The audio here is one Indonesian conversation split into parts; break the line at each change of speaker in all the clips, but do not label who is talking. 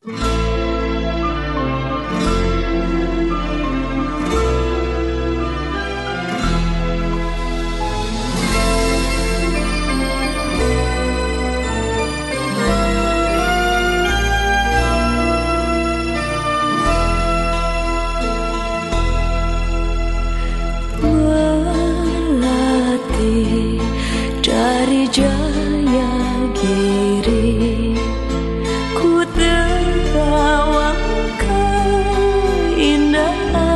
Melatih dari jayagi. tonight.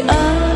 爱